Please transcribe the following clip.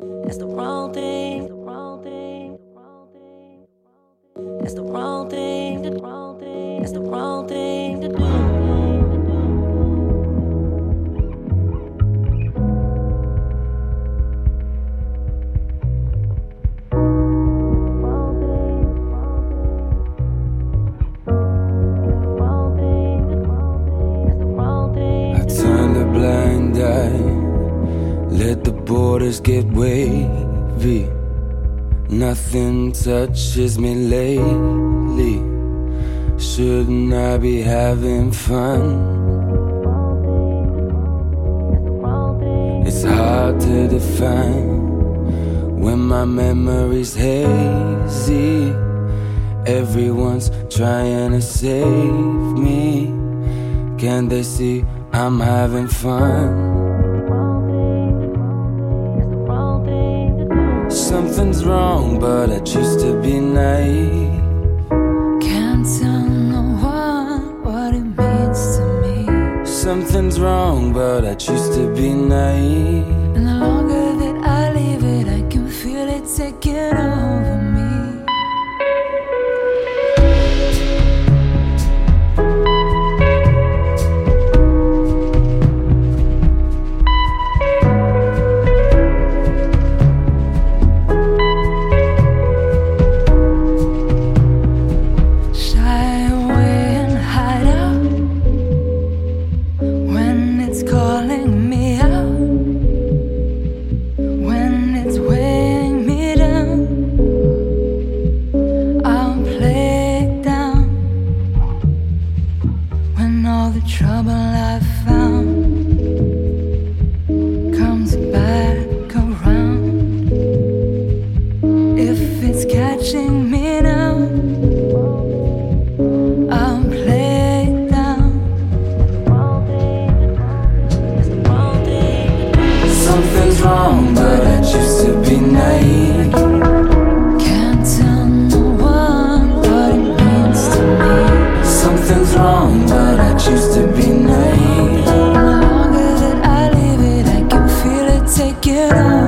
That's the wrong thing. The wrong thing. That's the wrong thing. The wrong thing. That's the wrong thing borders get wavy. Nothing touches me lately. Shouldn't I be having fun? It's hard to define when my memory's hazy. Everyone's trying to save me. Can they see I'm having fun? Something's wrong, but I choose to be naive. Can't tell no one what it means to me. Something's wrong, but I choose to be naive. trouble I found. it all.